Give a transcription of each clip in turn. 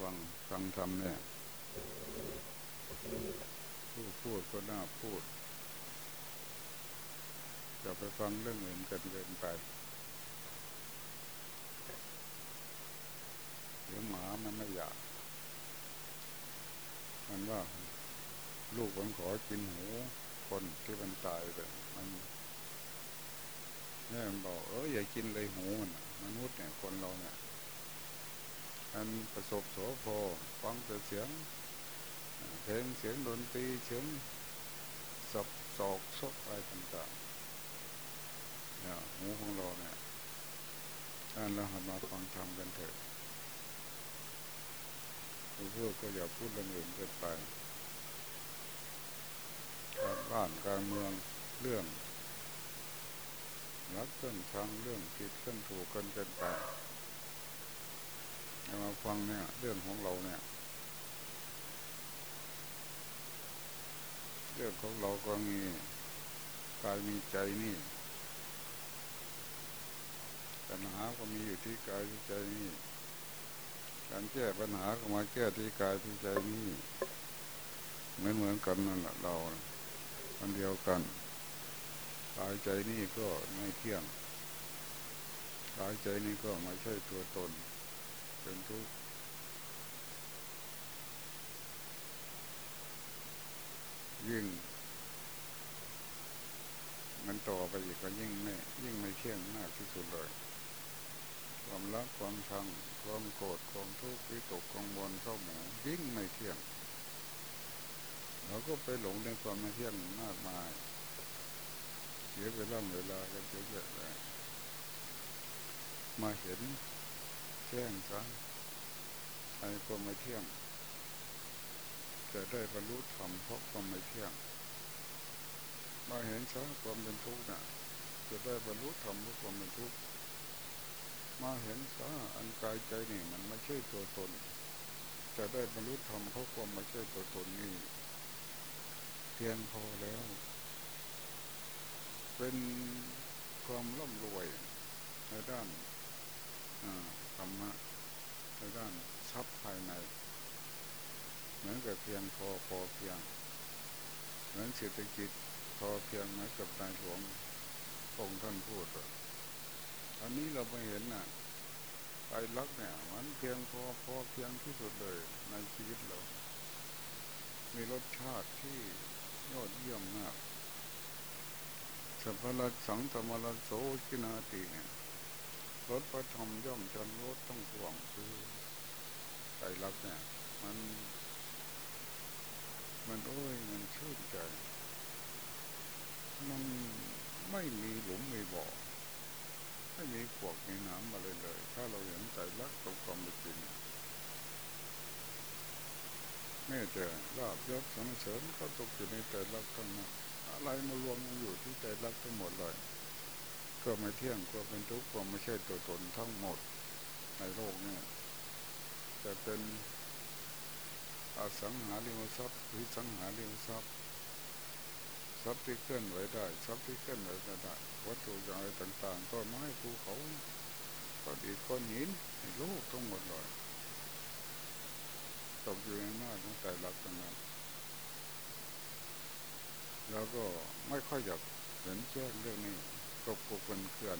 ฟังฟังทำเนี่ยผู้พูดก็น่าพูดจะไปฟังเรื่องอื่นกันเกินไปเดี๋ยวหมามันไม่อยาก มันว่า ลูกมันขอกินหูคนที่มันตายไปมันแม่มันบอกเอออย่ากินเลยหูมันมนุษย์เนี่ยคนเราเนี่ย อันประสบโสโพฟังแต่เสียงเพลงเสียงดนตรีเสียงสบสอกซกอะไรต่างๆเนี่ยหูของเราเนี่ยอันเราหันมาฟังธรรมกันเถอะพูดก็อย่าพูดเรื่องอื่นเกินไปการบ้านการเมืองเรื่องรักเรื่องทางเรื่องผิดเรื่องถูกกันเกินไป มาฟังเนี่ย เรื่องของเราเนี่ย เรื่องของเราก็มีกายมีใจนี่ปัญหาก็มีอยู่ที่กายที่ใจนี่การแก้ปัญหาก็มาแก้ที่กายที่ใจนี่เหมือนเหมือนกันนั่นแหละเราอันเดียวกันกายใจนี่ก็ไม่เที่ยงกายใจนี่ก็ไม่ใช่ตัวตน เป็นทุกข์ยิ่ง มันต่อไปอีกก็ยิ่งไม่ยิ่งไม่เที่ยงมากที่สุดเลย ความรักความชังความโกรธความทุกข์วิตกกังวลเข้าหมูยิ่งไม่เที่ยงเราก็ไปหลงในความไม่เที่ยงมากมายเสียเวลาเวลาก็เยอะแยะมาเห็น แจ้งซะไอ้ความไม่เที่ยง จะได้บรรลุธรรมเพราะความไม่เที่ยงมาเห็นซะความเป็นทุกข์น่ะ จะได้บรรลุธรรมเพราะความเป็นทุกข์มาเห็นซะอันกายใจนี่มันไม่ใช่ตัวตน จะได้บรรลุธรรมเพราะความไม่ใช่ตัวตนนี่เพียงพอแล้ว เป็นความร่ำรวยในด้านอ่า ธรรมะในด้านทรัพย์ภายใน เหมือนกับเพียงพอพอเพียง เหมือนเศรษฐกิจพอเพียงเหมือนกับนายหลวงองค์ท่านพูดอันนี้เราไม่เห็นน่ะไอ้ลักเนี่ยมันเพียงพอพอเพียงที่สุดเลยในชีวิตเรา มีรสชาติที่ยอดเยี่ยมมากสัพพะสังธรรมะโสกินาติเนี่ย รถพระธรรมย่อมจนรถต้องห่วงคือใจรักเนี่ยมัน มันโอ้ยมันชื่นใจ มันไม่มีหลุมไม่บ่อไม่มีขวกมีน้ำอะไรเลย ถ้าเราเห็นใจรักตรงความเป็นจริงแม่จะลาบยศสรรเสริญก็ตกอยู่ในใจรักทั้งนั้นอะไรมารวมอยู่ที่ใจรักทั้งหมดเลย ก็ไม่เที่ยงก็เป็นทุกข์ก็ไม่ใช่ตัวตนทั้งหมดในโลกนี้จะเป็นอสังหาริมทรัพย์หรือสังหาริมทรัพย์ทรัพย์ที่เคลื่อนไหวได้ทรัพย์ที่เคลื่อนไหวไม่ได้วัตถุอย่างไรต่างๆต้นไม้ภูเขาก็ดีก้อนหินในโลกทั้งหมดเลยตกอยู่ในหน้าของใจรักทั้งนั้นแล้วก็ไม่ค่อยอยากเห็นแจ้งเรื่องนี้ ตกกบกันเกลื่อน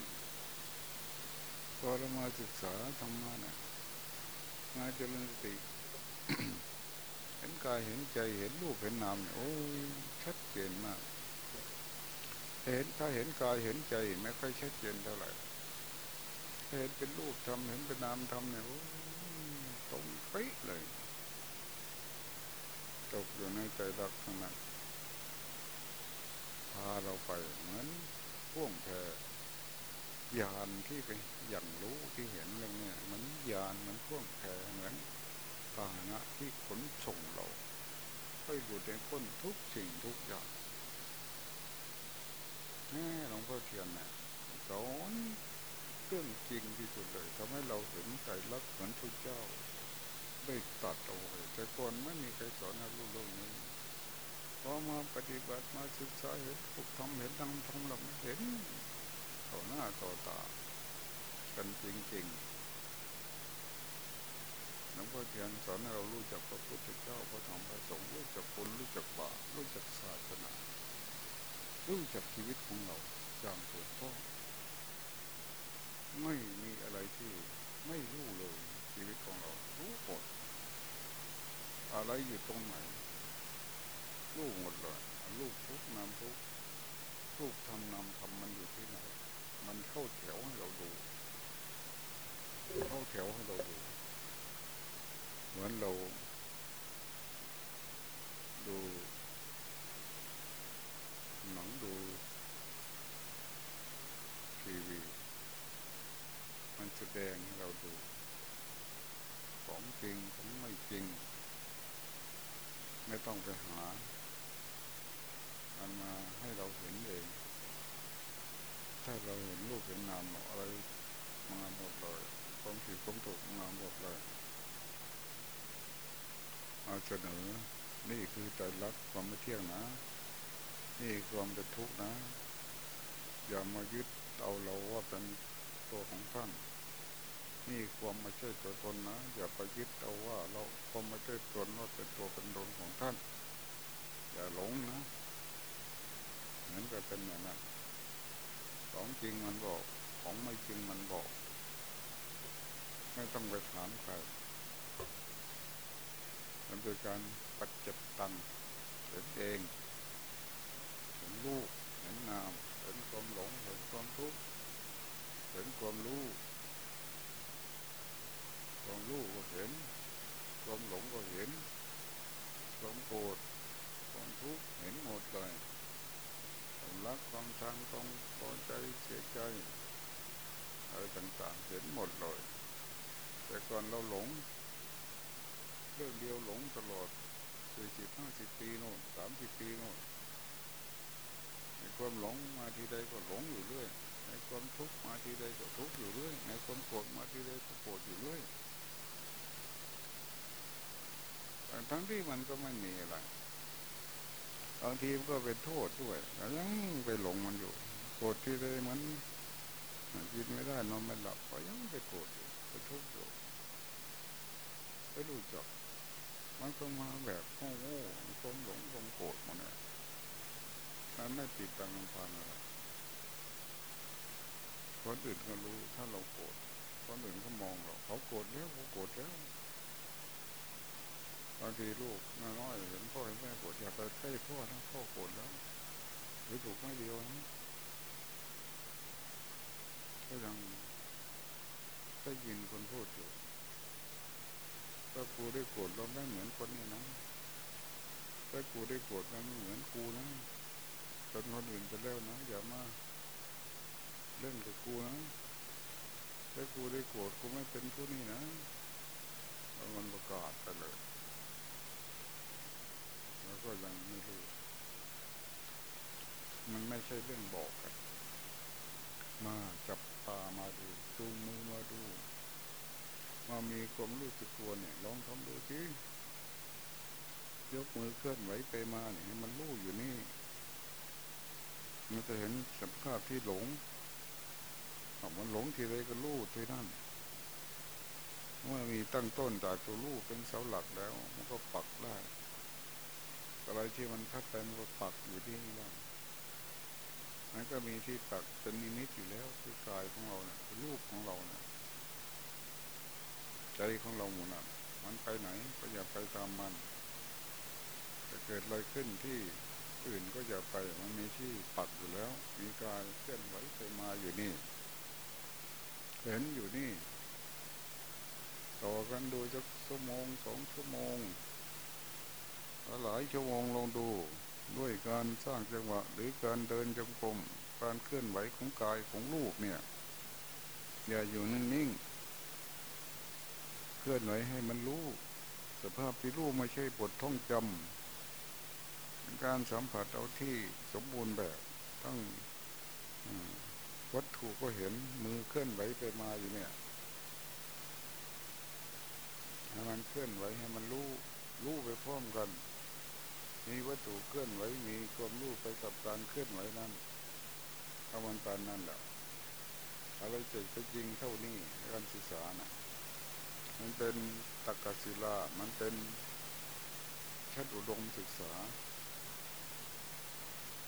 พอเรามาศึกษาธรรมะเนี่ยมาเจริญสติเห็นกายเห็นใจเห็นรูปเห็นนามเนี่ยโอ้ชัดเจนมาก เห็นถ้าเห็นกายเห็นใจไม่ค่อยชัดเจนเท่าไหร่เห็นเป็นรูปทำเห็นเป็นนามทำเนี่ยโอ้ตรงเป๊ะเลยตกอยู่ในใจรักทั้งนั้นพาเราไปเหมือน พ่วงแพยานที่เป็นอย่างรู้ที่เห็นเรื่องนี้เหมือนยานเหมือนพ่วงแพเหมือนพาหนะที่ขนส่งเราให้หลุดในพ้นทุกสิ่งทุกอย่างแม่หลวงพ่อเทียนเนี่ยสอนเรื่องจริงที่สุดเลยทำให้เราเห็นใจรักเหมือนพระเจ้า ได้ตัดเอาไว้แต่ก่อนไม่มีใครสอนให้รู้เรื่องนี้ อมาปฏิบัติมาศึกษาเห็นพวกทำเห็นนั่งทำเราเห็นต่อหน้าต่อตากันจริงๆลวงพ่อเทียนสอนให้เรารู้จักพระพุทธเจ้าพระธรรมพระสงฆ์รู้จักคนรู้จักบารู้จักศาสนารู้จักชีวิตของเราอย่างถูกต้องไม่มีอะไรที่ไม่รู้เลยชีวิตของเรารู้หมดอะไรอยู่ตรงไหน รู้หมดเลยลูกทุกนามทุกลูกทำนำทำมันอยู่ที่ไหน มันเข้าแถวให้เราดู เข้าแถวให้เราดู เหมือนเรา ดูหนังดูทีวี มันแสดงให้เราดู ของจริงของไม่จริง ไม่ต้องไปหา มันมาให้เราเห็นเอง ถ้าเราเห็นรูปเห็นนามอะไรมาหมดเลยความผิดความถูกมาหมดเลยเอาเสนอ นี่คือใจรักความไม่เที่ยงนะ นี่ความเป็นทุกข์นะ อย่ามายึดเอาเราว่าเป็นตัวของท่านนี่ความไม่ใช่ตัวตนนะ อย่าไปยึดเอาว่า เราความไม่ใช่ตนว่าเป็นตัวเป็นตนของท่าน อย่าหลงนะ มือนกับเป็นอย่างนั้นของจริงมันบอก ของไม่จริงมันบอก ไม่ต้องไปถามใครมันเป็นการปัจจิตังเห็นเองเห็นรูปเห็นนามเห็นความหลงเห็นความทุกข์เห็นความรู้ความรู้ก็เห็นความหลงก็เห็นความโกรธความทุกข์เห็นหมดเลย ความรักความชังความพอใจเสียใจอะไรต่างๆเห็นหมดเลย แต่ก่อนเราหลงเรื่องเดียวหลงตลอดสี่สิบห้าสิบปีโน่นสามสิบปีโน่นในความหลงมาทีใดก็หลงอยู่เรื่อยในความทุกข์มาทีใดก็ทุกข์อยู่เรื่อยในความโกรธมาทีใดก็โกรธอยู่เรื่อยทั้งที่มันก็ไม่มีอะไร บางทีมันก็เป็นโทษด้วยยังไปหลงมันอยู่โกรธที่ใดมันกินไม่ได้นอนไม่หลับก็ยังไปโกรธอยู่ไปทุกข์อยู่ไปรู้จักมันก็มาแบบโง่โง่ความหลงความโกรธมันเนี่ยนั้นไม่ติดตามลำพังอะไรคนอื่นก็รู้ถ้าเราโกรธคนอื่นก็มองเราเขาโกรธแล้วเขาโกรธแล้ว บางทีลูกน้อยเห็นพ่อเห็นแม่โกรธอย่าไปใกล้พ่อนะพ่อโกรธแล้วหรือถูกไม่เดียวนะก็ยังได้ยินคนพูดอยู่ถ้ากูได้โกรธเราไม่เหมือนคนนี้นะถ้ากูได้โกรธเราไม่เหมือนกูนะจนคนอื่นไปแล้วนะอย่ามาเล่นกับกูนะถ้ากูได้โกรธกูไม่เป็นผู้นี้นะมันประกาศไปเลย ก็ยังไม่รู้ มันไม่ใช่เรื่องบอกกัน มาจับตามาดูจูงมือมาดู มามีความรู้สึกตัวเนี่ย ลองทำดูสิยกมือเคลื่อนไหวไปมาเนี่ยมันรู้อยู่นี่ มันจะเห็นสภาพที่หลงมันหลงทีไรก็รู้ทีนั่นเมื่อมีตั้งต้นจากตัวรู้เป็นเสาหลักแล้ว มันก็ปักได้ อะไรที่มันพัดไปมันก็ปักอยู่ที่นี่ได้มันก็มีที่ปักเป็นนิมิตอยู่แล้วคือกายของเราเนี่ยรูปของเราเนี่ยใจของเราหมุนอะมันไปไหนก็อย่าไปตามมันจะเกิดอะไรขึ้นที่อื่นก็อย่าไปมันมีที่ปักอยู่แล้ว มีการเคลื่อนไหวไปมาอยู่นี่ เห็นอยู่นี่ ต่อกันดูสักชั่วโมงสองชั่วโมง หลายชั่วโมงลองดู ด้วยการสร้างจังหวะหรือการเดินจงกรมการเคลื่อนไหวของกายของลูกเนี่ย อย่าอยู่นิ่งๆเคลื่อนไหวให้มันรู้ สภาพที่รู้ไม่ใช่บทท่องจำการสัมผัสเอาที่สมบูรณ์แบบทั้งวัตถุก็เห็นมือเคลื่อนไหวไปมาอยู่เนี่ยให้มันเคลื่อนไหวให้มันรู้รู้ไปพร้อมกัน มีวัตถุเคลื่อนไหวมีความรู้ไปกับการเคลื่อนไหวนั้นอามันตานนั่นแหละอะไรจะไปจริงเท่านี้การศึกษานะ่ะ มันเป็นตักกศิลา มันเป็นชั้นอุดมศึกษา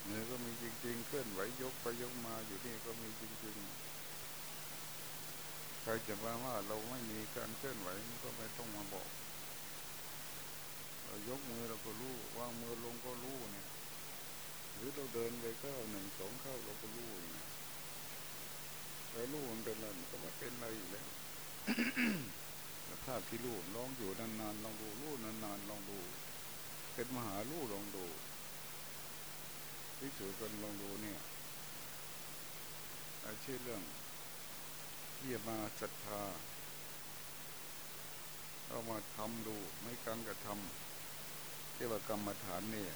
เนื้อก็มีจริง ๆ เคลื่อนไหวยกไปยกมาอยู่นี่ก็มีจริง ๆ ใครจะมาว่าเราไม่มีการเคลื่อนไหวก็ไม่ต้องมาบอก เรายกมือเราก็รู้วางมือลงก็รู้เนี่ย หรือเราเดินไปก็หนึ่งสองเข้าเราก็รู้อย่างนี้แล้วรู้มันเป็นอะไรมันก็ไม่เป็นอะไรอยู่แล้วภาพที่รู้ลองอยู่นานๆลองดูรู้นานๆลองดู เป็นมหารู้ลองดูพิสูจน์กันลองดูเนี่ยไอ้ชื่อเรื่องที่มาศรัทธา เรามาทำดูไม่การกระทำ เรียกว่ากรรมฐานเนี่ย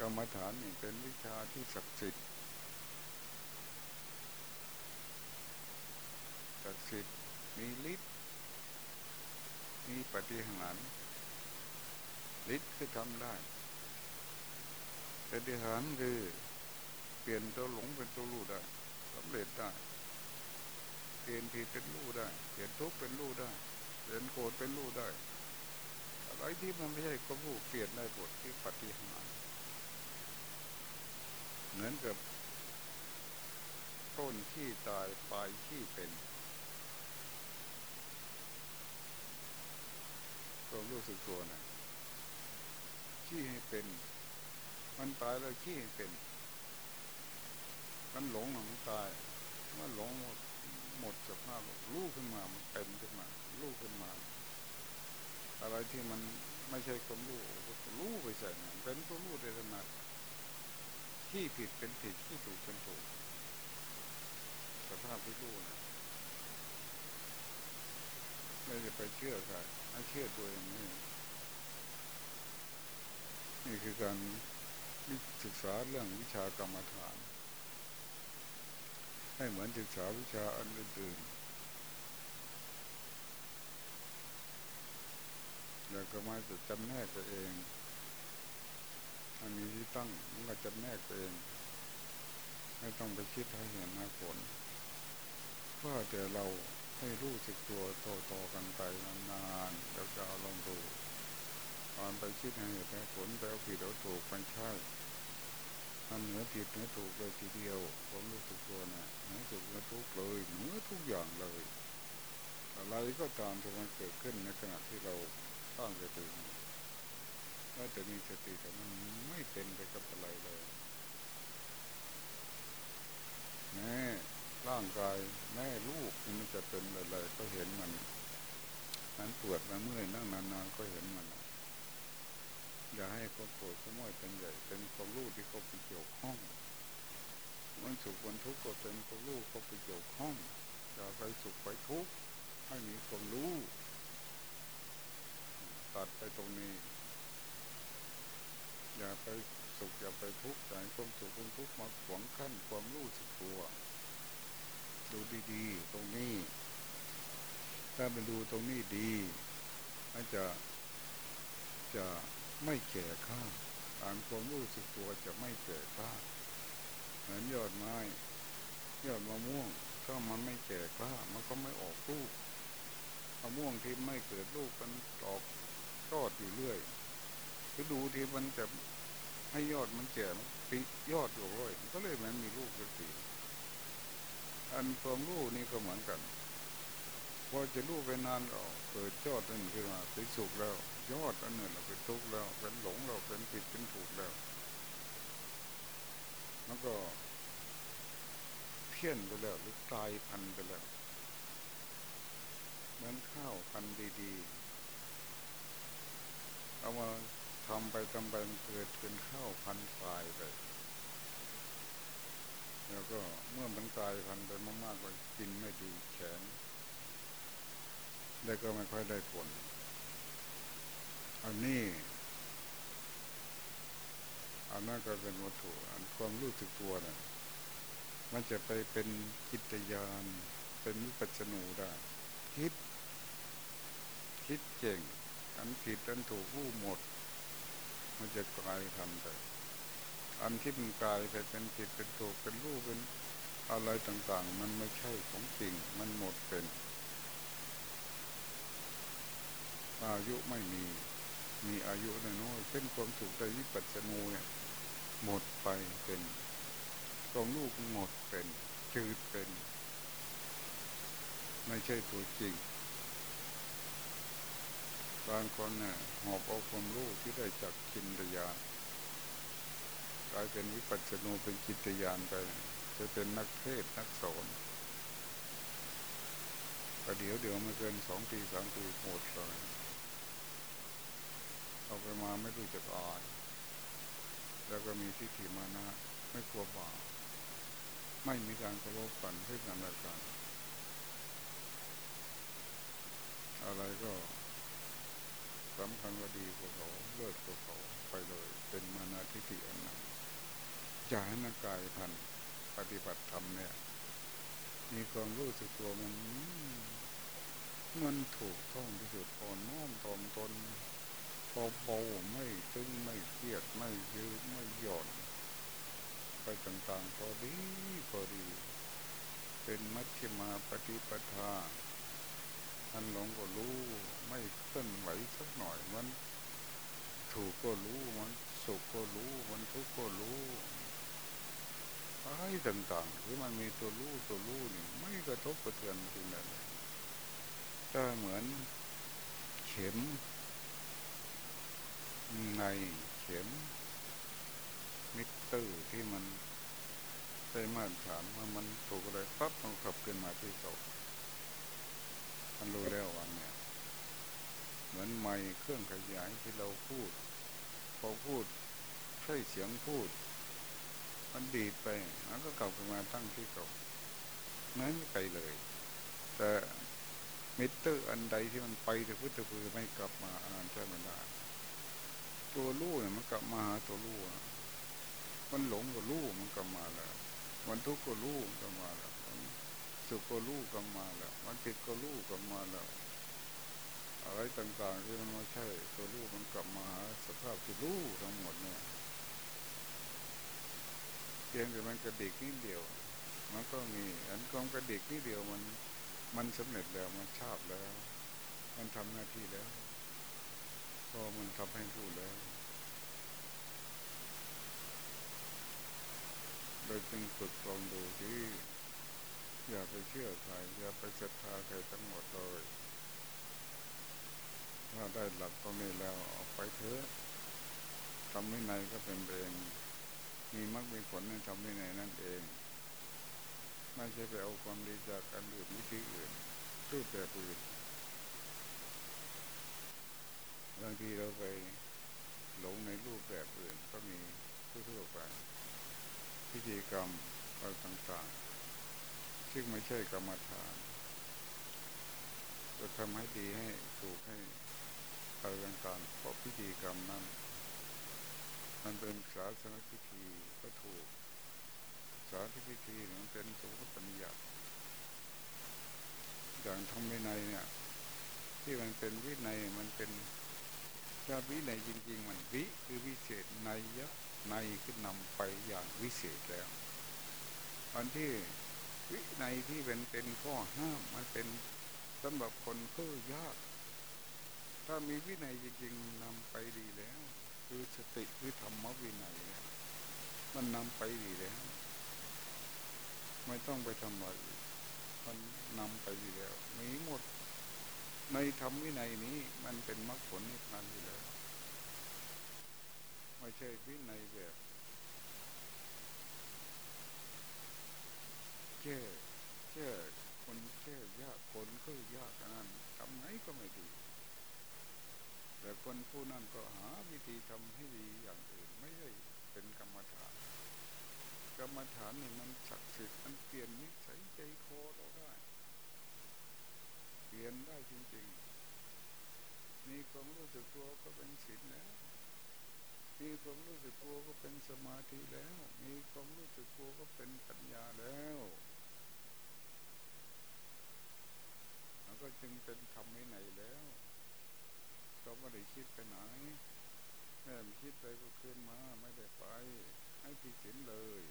กรรมฐานนี่เป็นวิชาที่ศักดิ์สิทธิ์ศักดิ์สิทธิ์มีฤทธิ์มีปฏิหารฤทธิ์คือทำได้ปฏิหารคือเปลี่ยนตัวหลงเป็นตัวรู้ได้สำเร็จได้เปลี่ยนผิดเป็นรู้ได้เปลี่ยนทุกข์เป็นรู้ได้เปลี่ยนโกรธเป็นรู้ได้ ไรที่มันไม่ใช่ก็รู้เปลี่ยนได้หมดที่ปฏิหารเหมือนกับ ต้นขี้ตายปลายขี้เป็นตัวรู้สึกตัวนะขี้ให้เป็น มันตายแล้วขี้ให้เป็น มันหลงมันตายมันหลงหมดหมดสภาพรู้ขึ้นมามันเป็นขึ้นมารู้ขึ้นมา อะไรที่มันไม่ใช่ความรู้รู้ไปใส่เป็นตัวรู้ได้ขนาดที่ผิดเป็นผิดที่ถูกเป็นถูกสภาพที่รู้นะไม่จะไปเชื่อใครให้เชื่อตัวเองนี่นี่คือการศึกษาเรื่องวิชากรรมฐาน ให้เหมือนศึกษาวิชาอันอื่นๆ แล้วก็มาจะจำแนกตัวเองอันนี้ที่ตั้งมันก็จำแนกตัวเอง ไม่ต้องไปคิดให้เห็นนะผลว่าแต่เราให้รู้สึกตัวต่อกันไปนานๆแล้วจะลองดูตอนไปคิดให้แต่ผลไปเอาผิดเอาถูกมันใช่มันเหนือผิดเหนือถูกเลยทีเดียวผมรู้สึกตัวนะเหนือถูกเหนือทุกเลยเหนือทุกอย่างเลย อะไรก็ตามที่มันเกิดขึ้นในขณะที่เรา ตั้งใจตื่นก็จะมีสติแต่มันไม่เป็นไปกับอะไรเลยแม่ร่างกายแม่ลูกมันจะเป็นอะไรก็เห็นมันมันปวดมันเมื่อยนั่งนานๆก็เห็นมันอย่าให้ความปวดความเมื่อยเป็นใหญ่เป็นความรู้ที่เขาไปเกี่ยวข้องมันสุขมันทุกข์ก็เป็นความรู้เขาไปเกี่ยวข้องอย่าไปสุขไปทุกข์ให้มีความรู้ ไปตรงนี้ อย่าไปสุขอย่าไปทุกข์ใจความสุขความทุกข์มาขวางขั้นความรู้สึกตัว ดูดีๆ ตรงนี้ ถ้าไปดูตรงนี้ดีมันจะจะไม่แก่ข้าอ่านความรู้สึกตัวจะไม่แก่ข้าเหมือนยอดไม้ยอดมะม่วงถ้ามันไม่แก่ข้ามันก็ไม่ออกลูกมะม่วงที่ไม่เกิดลูกมันออก ยอดอยู่เรื่อยคือดูที่มันจะให้ยอดมันแก่ปียอดอยู่เลยก็เลยมันมีลูกสักทีอันความรู้นี่ก็เหมือนกันพอจะรู้ไปนานก็เกิดยอดนั่นขึ้นมาเป็นสุขแล้ว ยอดอันหนั้นเราเป็นทุกข์แล้ว เป็นหลงเราเป็นผิดเป็นถูกแล้วแล้วก็เพี้ยนไปแล้วหรือตายพันไปแล้ว เหมือนข้าวพันดีๆ เอามาทำไปทำไปมันเกิดเป็นข้าวพันตายไป แล้วก็เมื่อมันกลายพันธุ์ไปมากๆก็กินไม่ดีแข็งแล้วก็ไม่ค่อยได้ผลอันนี้อันนั้นก็เป็นวัตถุอันความรู้สึกตัวนะ่ะมันจะไปเป็นกิจยาน เป็นวิปัสสนูได้ คิด คิดเก่ง อันผิดอันถูกรู้หมด มันจะกลายพันธุ์ไปอันที่มันกลายไปเป็นผิดเป็นถูกเป็นรูปเป็นอะไรต่างๆ มันไม่ใช่ของจริง มันหมดเป็น อายุไม่มี มีอายุน้อยเป็นความสุขในวิปัสสนูเนี่ยหมดไปเป็นกองลูกหมดเป็นจืดเป็น ไม่ใช่ตัวจริง บางคนเนี่ยหอบเอาความรู้ที่ได้จากจินตยานกลายเป็นวิปัสสนูเป็นจิตยานไปจะเป็นนักเทศนักสอนแต่เดี๋ยวเดี๋ยวไม่เกินสองปีสามปีหมดเลยเอาไปมาไม่รู้จะตายแล้วก็มีที่ถีมานะไม่กลัวบาปไม่มีการเคารพกันให้กันและกันอะไรก็ สำคัญว่าดีกว่าเขาเลิศกว่าเขาไปเลย เป็นมานาทิฏฐิอันนั้นจะให้นักกายพันปฏิบัติธรรมเนี่ย มีความรู้สึกตัวมันมันถูกต้องที่สุดอ่อนน้อมตอมตนเบาๆไม่ตึงไม่เครียดไม่ยืดไม่หย่อน ไปต่างๆพอดีพอดี เป็นมัชฌิมาปฏิปทา อันหลงก็รู้ ไม่เคลื่อนไหวสักหน่อยมันถูกก็รู้มันสุขก็รู้ มันทุกข์ก็รู้อะไรต่างๆ คือมันมีตัวรู้ตัวรู้นี่ไม่กระทบกระเทือนจริงเลยถ้าเหมือนเข็ม ในเข็ม มิเตอร์ที่มันได้มาตรฐานว่ามันถูกอะไรปั๊บมันขับขึ้นมาที่เก่า มันรู้แล้ววันเนี้ยเหมือนไม้เครื่องขยายที่เราพูดพอพูดใช้เสียงพูด มันดีดไปแล้วก็กลับมาตั้งที่เก่าไม่ไม่ไปเลย แต่มิเตอร์อันใดที่มันไปแต่พุทธพือไม่กลับมาอันนั้นใช่ไม่ได้ตัวรู้เนี่ยมันกลับมาหาตัวรู้มันหลงก็รู้มันกลับมาแล้ว มันทุกข์ก็รู้มันกลับมาแล้ว สุขก็รู้กลับมาแล้ว มันผิดก็รู้กลับมาแล้ว อะไรต่างๆที่มันไม่ใช่ตัวรู้มันกลับมาหาสภาพที่รู้ทั้งหมดเนี่ยเพียงแต่มันกระดิกนิดเดียว มันก็มี อันความกระดิกนิดเดียวมัน มันสำเร็จแล้วมันชาบแล้ว มันทำหน้าที่แล้ว พอมันทำให้พูดแล้วโดยจึงฝึกลองดูที่ อย่าไปเชื่อใครอย่าไปศรัทธาใครทั้งหมดเลยถ้าได้หลักตรงนี้แล้วออกไปเถอะทำไม่ในก็เป็นเองมีมรรคมีผลในทำไม่ในนั่นเองไม่ใช่ไปเอาความดีจากอันอื่นวิธีอื่นรูปแบบอื่นบางทีเราไปหลงในรูปแบบอื่นก็มีทั่วไปพิธีกรรมอะไรต่างๆ ซึ่งไม่ใช่กรรมฐานจะทำให้ดีให้ถูกให้อะไรต่างๆเพราะพิธีกรรมนั้นมันเป็นศาสนพิธีก็ถูก ศาสนพิธีมันเป็นสุขปัญญาอย่างทำวินัยเนี่ย ที่มันเป็นวินัยมันเป็นถ้าวินัยจริง ๆ มันวิคือวิเศษในยะในคือนำไปอย่างวิเศษแล้วอันที่ วินัยที่เป็นเป็นข้อห้ามมันเป็นสำหรับคนเพื่อยาก ถ้ามีวินัยจริงๆนำไปดีแล้ว คือสติคือธรรมวินัยเนี่ยมันนำไปดีแล้ว ไม่ต้องไปทำอะไรมันนำไปดีแล้ว มีหมดในธรรมวินัยนี้มันเป็นมรรคผลนิพพานอยู่แล้วไม่ใช่วินัยแบบ แก้แก้คนแก้ยากคนก็ยากนั้นทำไงก็ไม่ดี แต่คนผู้นั้นก็หาวิธีทำให้ดีอย่างอื่นไม่ใช่เป็นกรรมฐานกรรมฐานนี่มันศักดิ์สิทธิ์มันเปลี่ยนนิสัยใจคอเราได้ เปลี่ยนได้จริงๆมีความรู้สึกตัวก็เป็นศีลแล้วมีความรู้สึกตัวก็เป็นสมาธิแล้ว มีความรู้สึกตัวก็เป็นปัญญาแล้วแล้ว ก็จึงเป็นธรรมในแล้วก็ไม่ได้คิดไปไหนแม่คิดไปก็คืนมาไม่ได้ไป ให้ที่ศีลเลย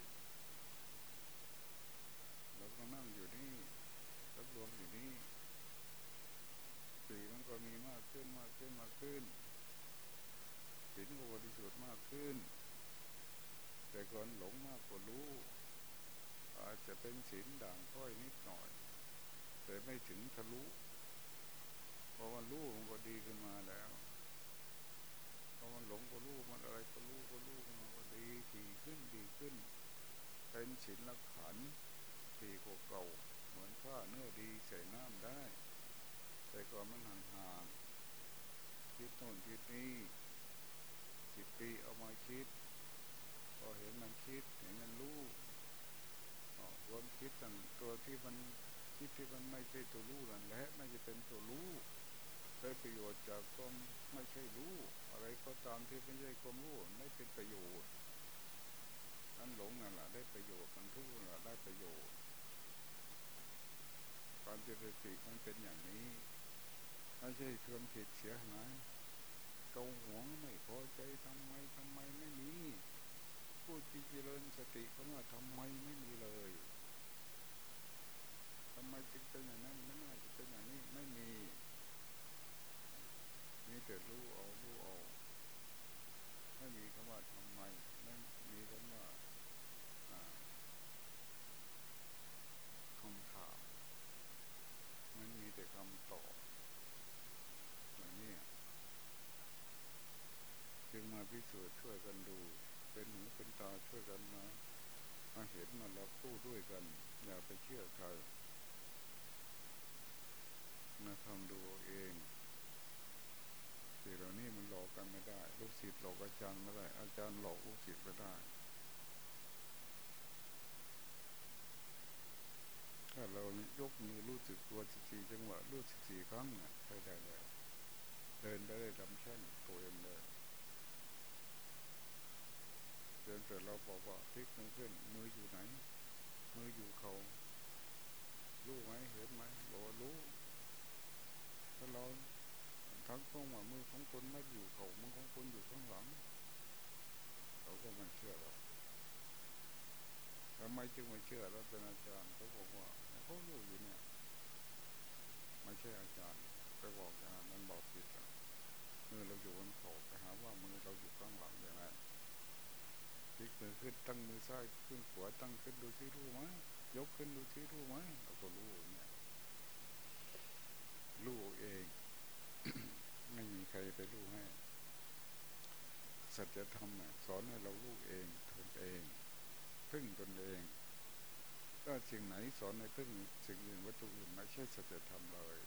เราก็นั่งอยู่นี่รับรวมอยู่นี่ติมันก็มีมากขึ้นมากขึ้นมากขึ้นศีลก็บริสุทธิ์มากขึ้น แต่ก่อนหลงมากกว่ารู้ อาจจะเป็นศีลด่างค่อยนิดหน่อย แต่ไม่ถึงทะลุ พราะมันรู้มันก็ดีขึ้นมาแล้วพราะมันหลงก็รู้มันอะไรก็รู้ก็รู้มันก็ดีดีขึ้นดีขึ้น เป็นศีลขันดีกว่าเก่า เหมือนผ้าเนื้อดีใส่น้ำได้ แต่ก่อนมันห่างๆคิดโน่นคิดนี้สิบปีเอามาคิดพอเห็นมันคิดเห็นมันรู้ความคิดนั่ตัวที่มันคิดที่มันไม่ใช่ตัวรู้นั่นแหละไม่จะเป็นตัวรู้ ได้ประโยชน์จากความไม่ใช่รู้ อะไรก็ตามที่ไม่ใช่ความรู้ไม่เป็นประโยชน์นั้นหลงนั่นแหละได้ประโยชน์มันทุกข์นั่นแหละได้ประโยชน์การเจริญสติมันเป็นอย่างนี้ไม่ใช่ทวมผิดเสียหายเกาหัวไม่พอใจทำไมทำไมไม่มีผู้ที่เจริญสติเขาว่าทำไมไม่มีเลยทำไมจึงเป็นอย่างนั้นไม่น่าจะเป็นอย่างนี้ไม่มี แต่รู้เอารู้เอาไม่มีคำว่าทำไมไม่มีคำว่าคำถามมันมีแต่คำตอบอย่างนี้จึงมาพิสูจน์ช่วยกันดู เป็นหูเป็นตาช่วยกันมามาเห็นมารับรู้ด้วยกัน อย่าไปเชื่อใครมาทำดูเอง สิ่งเหล่านี้มันหลอกกันไม่ได้ ลูกศิษย์หลอกอาจารย์ไม่ได้ อาจารย์หลอกลูกศิษย์ไม่ได้ ถ้าเรายกมือรู้สึกตัวสิบสี่จังหวะรู้สิบสี่ครั้งเนี่ยใช้ได้แล้วเดินได้ลำแช่งตัวเองเลยเดินแต่เราบอกว่าพลิกมือขึ้น มืออยู่ไหน มืออยู่เขารู้ไหมเห็นไหมบอกรู้ถ้าเรา ทั้งต้องว่ามือของคนไม่อยู่เขามือของคนอยู่ข้างหลัง เขาก็ไม่เชื่อเราทำไมจึงไม่เชื่อเราเป็นอาจารย์เขาบอกว่าเขารู้อยู่เนี่ยไม่ใช่อาจารย์ไปบอกอย่างนั้นมันบอกผิดอะมือเราอยู่บนเขาไปหาว่ามือเราอยู่ข้างหลังอย่างไรพลิกมือขึ้นตั้งมือซ้ายขึ้นขวาตั้งขึ้นดูที่รู้ไหมยกขึ้นดูที่รู้ไหมเราก็รู้เนี่ยรู้เอง ไม่มีใครไปรู้ให้ สัจธรรมสอนให้เรารู้เองทนเอง พึ่งตนเองถ้าสิ่งไหนสอนให้พึ่งสิ่งอื่นวัตถุอื่นไม่ใช่สัจธรรมเลย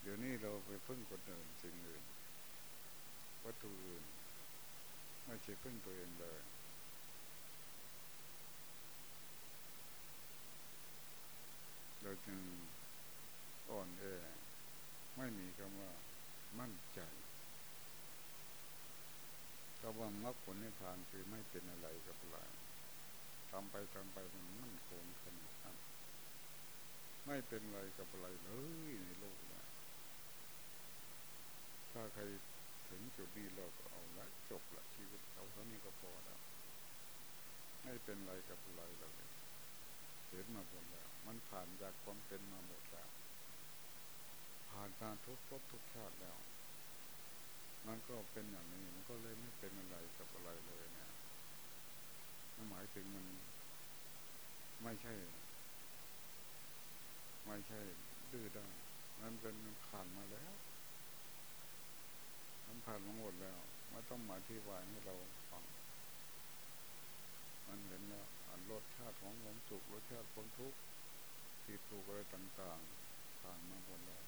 เดี๋ยวนี้เราไปพึ่งคนอื่นสิ่งอื่น วัตถุอื่น ไม่ใช่พึ่งตัวเองเลยเรา จึงอ่อนแอไม่มีคำว่ามั่นใจคำว่ามรรคผลนิพพานคือไม่เป็นอะไรกับอะไรทำไปทำไปมันมั่นคงขนาดนั้นไม่เป็นอะไรกับอะไรเลยในโลกนี้ถ้าใครถึงจุดนี้เราก็เอาละจบละชีวิตเอาเท่านี้ก็พอแล้ว ไม่เป็นอะไรกับอะไรเลยเห็นมาหมดแล้ว มันผ่านจากความเป็นมาหมดแล้ว ผ่านการทุกภพทุกชาติแล้ว มันก็เป็นอย่างนี้ มันก็เลยไม่เป็นอะไรกับอะไรเลยเนี่ยมันหมายถึงมันไม่ใช่ ไม่ใช่ดื้อด้านมันเป็นมันผ่านมาแล้ว มันผ่านมาหมดแล้ว ไม่ต้องมาที่วายให้เราฟัง มันเห็นแล้วรสชาติของความสุขรสชาติความทุกข์ ผิดถูกอะไรต่างๆผ่านมาหมดแล้ว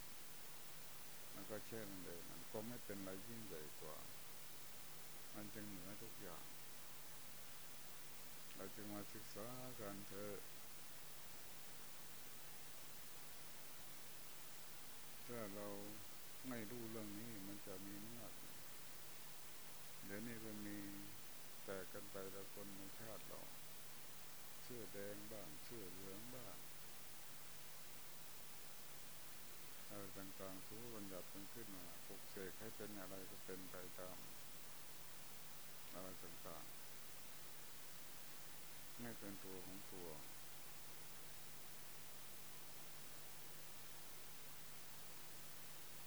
มันก็เช่นเลยมันก็ไม่เป็นอะไรยิ่งใหญ่กว่า มันจึงเหนือทุกอย่าง เราจึงมาศึกษากันเถอะถ้าเราไม่รู้เรื่องนี้มันจะมีมากเดี๋ยวนี้ก็มีแต่กันไปแต่คนในชาติเราเสื้อแดงบ้างเสื้อเหลืองบ้าง ขึ้นมาปลุกเสกให้เป็นอะไรก็เป็นไปตามอะไรต่างๆไม่เป็นตัวของตัว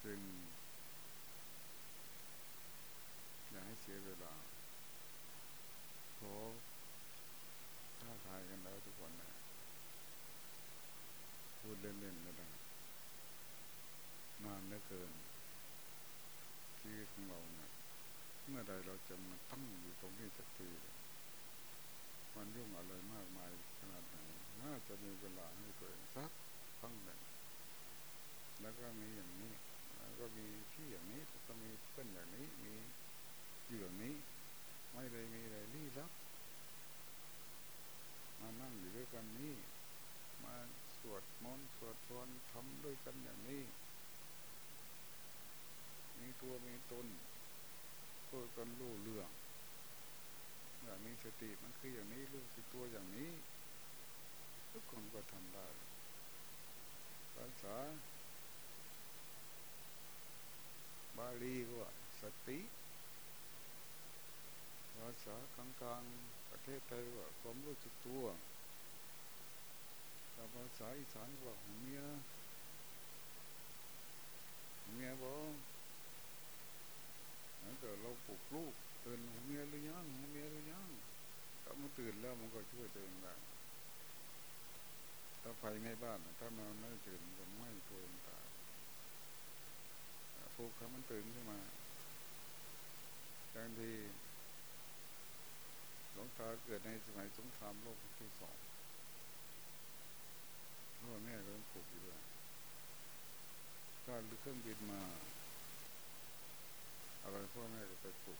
จึงอย่าให้เสียเวลาขอราะถ้าทายกันแล้วทุกคนนะพูดเล่นๆไม่ได้นานเหลือเกิน ชีวิตของเราเนี่ยเมื่อใดเราจะมาตั้งอยู่ตรงนี้สักทีมันยุ่งอะไรมากมายขนาดไหนน่าจะมีเวลาให้ตัวเองสักครั้งหนึ่งแล้วก็มีอย่างนี้ แล้วก็มีพี่อย่างนี้แล้วก็มีเพื่อนอย่างนี้มีอยู่อย่างนี้ ไม่ได้มีอะไรลี้ลับมานั่งอยู่ด้วยกันนี้ มาสวดมนต์สวดพรทำด้วยกันอย่างนี้ มีตัวมีตนพูดกันรู้เรื่องอย่ามีสติมันคืออย่างนี้รู้สึกตัวอย่างนี้ ทุกคนก็ทำได้ภาษาบาลีว่าสติภาษากลางๆประเทศไทยว่าความรู้สึกตัวภาษาอีสานว่าหัวเมียหัวเมียบอก นั่เราปลุกลูกตื่นหัวเมียหรือยังหัวเมียหรือยังถ้ามันตื่นแล้วมันก็ช่วยตัวเองได้ถ้าไฟในบ้านถ้ามันไม่ตื่นก็ไม้ตัวเองตายปลุกให้มันตื่นขึ้นมาบางทีหลวงตาเกิดในสมัยสงครามโลกครั้งที่สองพ่อแม่ก็ต้องปลุกอยู่ด้วยถ้าเครื่องบินมา อะไรพ่อแม่ก็ไปปลุก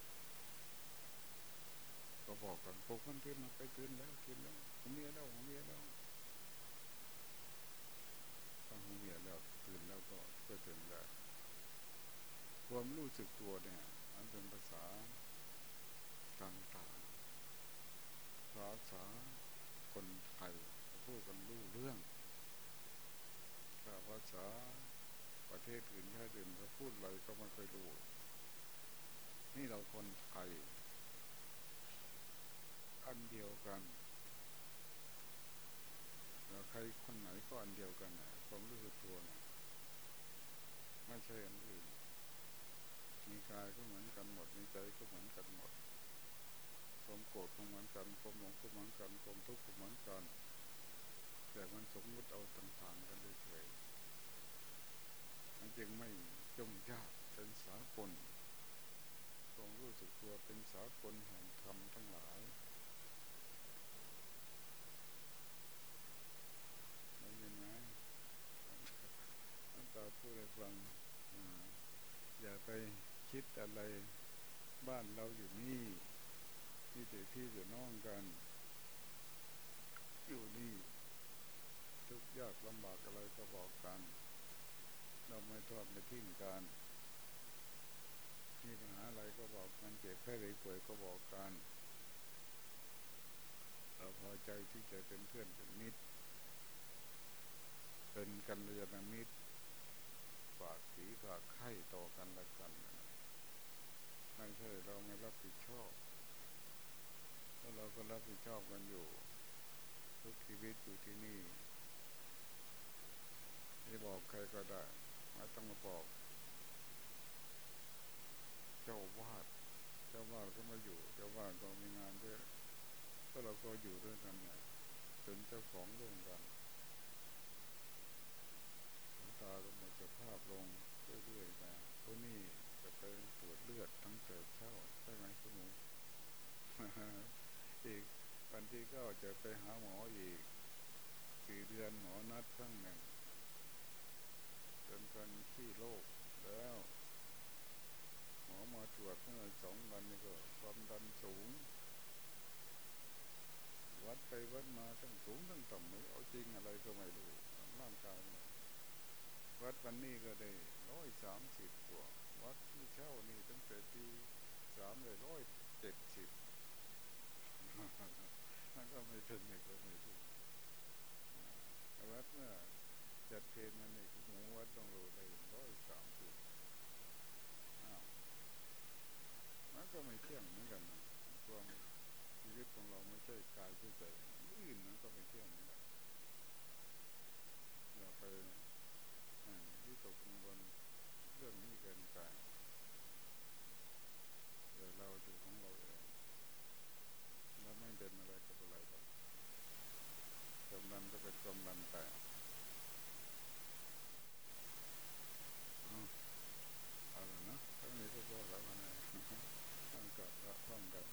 ก็บอกกันปลุกมันตื่นมาไปตื่นแล้วตื่นแล้วผมเมียแล้วผมเมียแล้วถ้าผมเมียแล้วตื่นแล้วก็ก็ตื่นได้ความรู้สึกตัวเนี่ยมันเป็นภาษาต่างๆภาษาคนไทยพูดกันรู้เรื่องถ้าภาษาประเทศอื่นชาติอื่นเขาพูดอะไรก็ไม่เคยรู้ นี่เราคนไทยอันเดียวกันเราใครคนไหนก็อันเดียวกันนะความรู้สึกตัวนะไม่ใช่อันอื่นมีกายก็เหมือนกันหมดมีใจก็เหมือนกันหมดความโกรธก็เหมือนกันความหลงก็เหมือนกันความทุกข์ก็เหมือนกัน แต่มันสมมติเอาต่างๆกันเฉยๆมันจึงไม่จงยากเป็นสากล ความรู้สึกตัวเป็นสากลแห่งธรรมทั้งหลายได้ยินไหมน้ำตาพูดให้ฟังอย่าไปคิดอะไรบ้านเราอยู่นี่ที่เด็กพี่จะน้องกัน อยู่นี่ทุกยากลำบากอะไรก็บอกกัน เราไม่ทอดไม่ทิ้งกัน มีปัญหาอะไรก็บอกกันเจ็บแค่ไหนป่วยก็บอกกันเราพอใจที่จะเป็นเพื่อนเป็นมิตร เป็นกันเลยนมิตรฝากผีฝากไข่ต่อกันละกันไม่ใช่เราไม่รับผิดชอบแล้วเราก็รับผิดชอบกันอยู่ ทุกชีวิตอยู่ที่นี่ที่บอกใครก็ได้ไม่ต้องมาบอก จ้าวาดเจ้าวาดก็มาอยู่ เจ้าวาดก็มีงานเยอะก็เราก็อยู่ด้วยกันเนี่ยเป็นเจ้าของร่วมกันตาก็หมดสภาพลงเรื่อยๆไปตัวนี้จะไปตรวจเลือดตั้งแต่เช้าใช่ไหมคุณหมูอีกวันที่ก็จะไปหาหมออีกสี่เดือนหมอนัดครั้งหนึ่งเป็นคนขี้โรคแล้ว อมาตรวจเมื่อสองวันนี้ก็ความดันสูง วัดไปวัดมาทั้งสูงทั้งต่ำไม่เอาจริงอะไรก็ไม่รู้ร่างกายวัดวันนี้ก็ได้ร้อยสามสิบกว่าวัดที่เช่านี่ตั้งแต่ปีสามเลยร้อยเจ็ดสิบนั่นก็ไม่เป็นเลยก็ไม่รู้วัดเมื่อจัดเพลนั่นเองหมูวัดต้องรู้ได้ร้อยสามสิบันก็ไม่เที่ยงเหมือนกันนะความชีวิตของเราไม่ใช่กายใช่ใจอื่นนั้นก็ไม่เที่ยงเหมือนกันอย่าไปที่ตกกังวนเรื่องนี้เกินไปเราอยู่ของเราเองเราไม่เป็นอะไรกับอะไรหรอกกำลันก็เป็นกำลันไปเอะไรนะทั้งนี้ก็พอแล้วนะ กราบพระพร้อมกัน